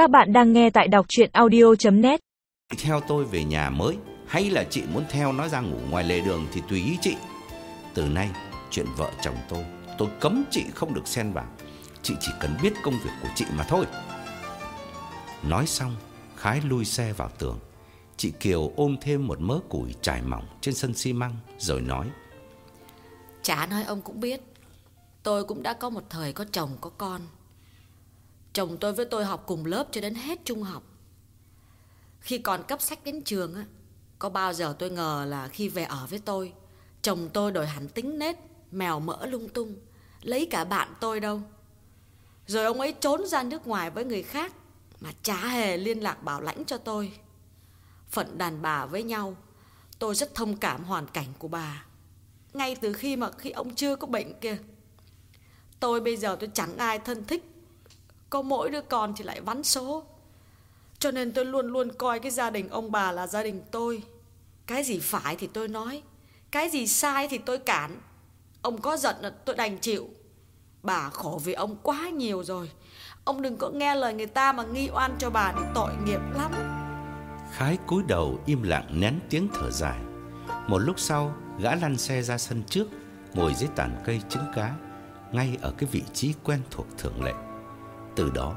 Các bạn đang nghe tại đọc chuyện audio.net Theo tôi về nhà mới hay là chị muốn theo nó ra ngủ ngoài lề đường thì tùy ý chị. Từ nay, chuyện vợ chồng tôi, tôi cấm chị không được xen vào. Chị chỉ cần biết công việc của chị mà thôi. Nói xong, Khái lui xe vào tường. Chị Kiều ôm thêm một mớ củi trải mỏng trên sân xi măng rồi nói. Chả nói ông cũng biết Tôi cũng đã có một thời có chồng có con Chồng tôi với tôi học cùng lớp cho đến hết trung học. Khi còn cấp sách đến trường á, Có bao giờ tôi ngờ là khi về ở với tôi, Chồng tôi đổi hẳn tính nết, Mèo mỡ lung tung, Lấy cả bạn tôi đâu. Rồi ông ấy trốn ra nước ngoài với người khác Mà chả hề liên lạc bảo lãnh cho tôi. Phận đàn bà với nhau, Tôi rất thông cảm hoàn cảnh của bà. Ngay từ khi mà khi ông chưa có bệnh kia, Tôi bây giờ tôi chẳng ai thân thích. Có mỗi đứa con thì lại vắn số. Cho nên tôi luôn luôn coi cái gia đình ông bà là gia đình tôi. Cái gì phải thì tôi nói Cái gì sai thì tôi cản. Ông có giận là tôi đành chịu. Bà khổ vì ông quá nhiều rồi. Ông đừng có nghe lời người ta mà nghi oan cho bà thì tội nghiệp lắm. Khái cúi đầu im lặng nén tiếng thở dài. Một lúc sau, gã lăn xe ra sân trước, ngồi dưới tàn cây trứng cá, ngay ở cái vị trí quen thuộc thường lệ. Từ đó,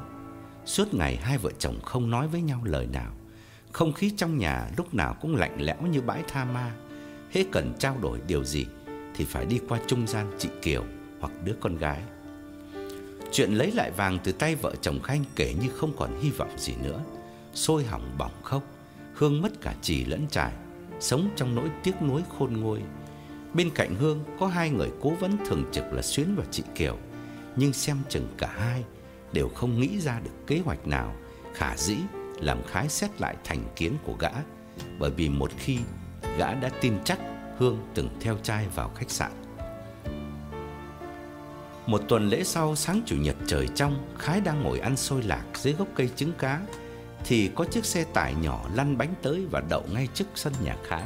suốt ngày hai vợ chồng không nói với nhau lời nào. Không khí trong nhà lúc nào cũng lạnh lẽo như bãi tha ma. Hễ cần trao đổi điều gì thì phải đi qua trung gian chị Kiều hoặc đứa con gái. Chuyện lấy lại vàng từ tay vợ chồng Khanh kể như không còn hy vọng gì nữa. Sôi hỏng bỏng khóc, Hương mất cả chì lẫn trải, sống trong nỗi tiếc nuối khôn nguôi. Bên cạnh Hương có hai người cố vấn thường trực là Xuyến và chị Kiều, nhưng xem chừng cả hai đều không nghĩ ra được kế hoạch nào khả dĩ làm khái xét lại thành kiến của gã, bởi vì một khi gã đã tin chắc Hương từng theo trai vào khách sạn. Một tuần lễ sau sáng chủ nhật trời trong, Khái đang ngồi ăn xôi lạc dưới gốc cây trứng cá thì có chiếc xe tải nhỏ lăn bánh tới và đậu ngay trước sân nhà Khái.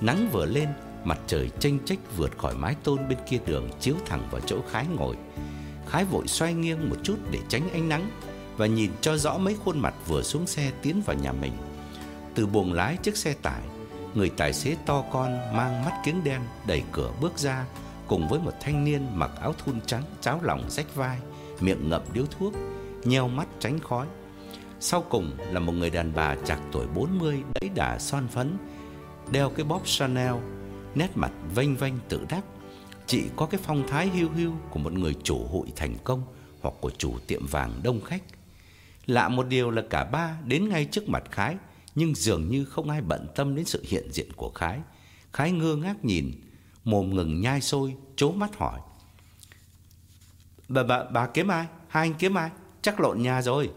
Nắng vừa lên, mặt trời chênh chách vượt khỏi mái tôn bên kia đường chiếu thẳng vào chỗ Khái ngồi hái vội xoay nghiêng một chút để tránh ánh nắng và nhìn cho rõ mấy khuôn mặt vừa xuống xe tiến vào nhà mình. Từ buồng lái chiếc xe tải, người tài xế to con mang mắt kiếng đen đẩy cửa bước ra cùng với một thanh niên mặc áo thun trắng cháo lòng rách vai, miệng ngậm điếu thuốc, nheo mắt tránh khói. Sau cùng là một người đàn bà chạc tuổi 40 đẫy đà son phấn, đeo cái bóp Chanel, nét mặt vênh vênh tự đắc. Chị có cái phong thái hiu hiu của một người chủ hội thành công hoặc của chủ tiệm vàng đông khách. Lạ một điều là cả ba đến ngay trước mặt Khái, nhưng dường như không ai bận tâm đến sự hiện diện của Khái. Khái ngơ ngác nhìn, mồm ngừng nhai sôi, chố mắt hỏi. Bà, bà, bà kiếm ai? Hai anh kiếm ai? Chắc lộn nhà rồi.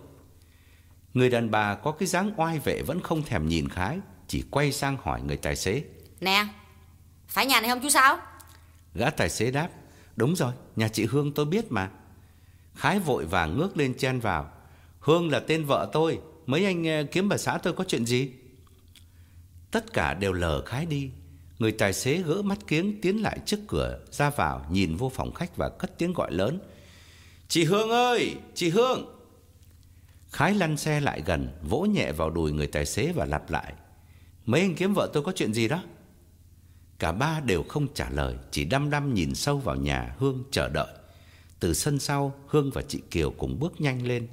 Người đàn bà có cái dáng oai vệ vẫn không thèm nhìn Khái, chỉ quay sang hỏi người tài xế. Nè Phải nhà này không chú sao Gã tài xế đáp, đúng rồi, nhà chị Hương tôi biết mà. Khái vội vàng ngước lên chen vào. Hương là tên vợ tôi, mấy anh ờ, kiếm bà xã tôi có chuyện gì? Tất cả đều lờ Khái đi. Người tài xế gỡ mắt kiếng tiến lại trước cửa ra vào nhìn vô phòng khách và cất tiếng gọi lớn. Chị Hương ơi, chị Hương! Khái lăn xe lại gần, vỗ nhẹ vào đùi người tài xế và lặp lại. Mấy anh kiếm vợ tôi có chuyện gì đó? Cả ba đều không trả lời, chỉ đăm đăm nhìn sâu vào nhà Hương chờ đợi. Từ sân sau, Hương và chị Kiều cùng bước nhanh lên.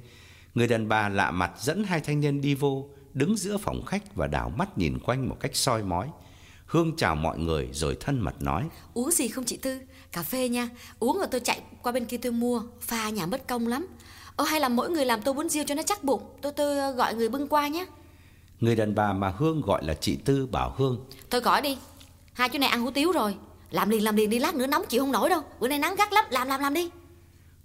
Người đàn bà lạ mặt dẫn hai thanh niên đi vô, đứng giữa phòng khách và đảo mắt nhìn quanh một cách soi mói. Hương chào mọi người rồi thân mật nói. Uống gì không chị Tư Cà phê nha Uống rồi tôi chạy qua bên kia tôi mua Pha nhà mất công lắm Ơ hay là mỗi người làm tô bún riêu cho nó chắc bụng Tôi tôi gọi người bưng qua nhé Người đàn bà mà Hương gọi là chị Tư bảo Hương. Thôi gọi đi Hai chú này ăn hủ tiếu rồi. Làm liền làm liền đi lát nữa nóng chịu không nổi đâu. Bữa nay nắng gắt lắm Làm làm làm đi.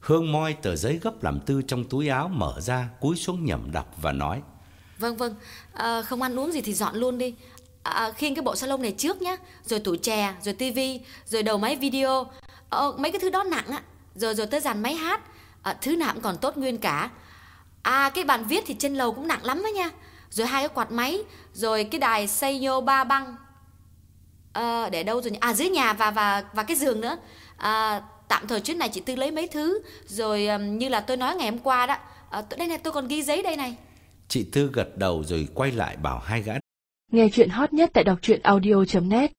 Hương moi tờ giấy gấp làm tư trong túi áo mở ra, cúi xuống nhẩm đọc và nói. Vâng vâng. À, Không ăn uống gì thì dọn luôn đi. À, Khiêng cái bộ salon này trước nhá. Rồi tủ chè, rồi tivi, rồi đầu máy video. Ờ, Mấy cái thứ đó nặng á. Rồi rồi tới dàn máy hát. À, Thứ nào cũng còn tốt nguyên cả. À cái bàn viết thì trên lầu cũng nặng lắm đó nha. Rồi hai cái quạt máy Rồi cái đài Seiyo ba băng à, Để đâu rồi nhỉ? À dưới nhà và và và cái giường nữa. À, Tạm thời chuyến này chị Tư lấy mấy thứ. Rồi um, như là tôi nói ngày hôm qua đó à, đây này tôi còn ghi giấy đây này. Chị Tư gật đầu rồi quay lại bảo hai gã Nghe chuyện hot nhất tại đọc truyện audio.net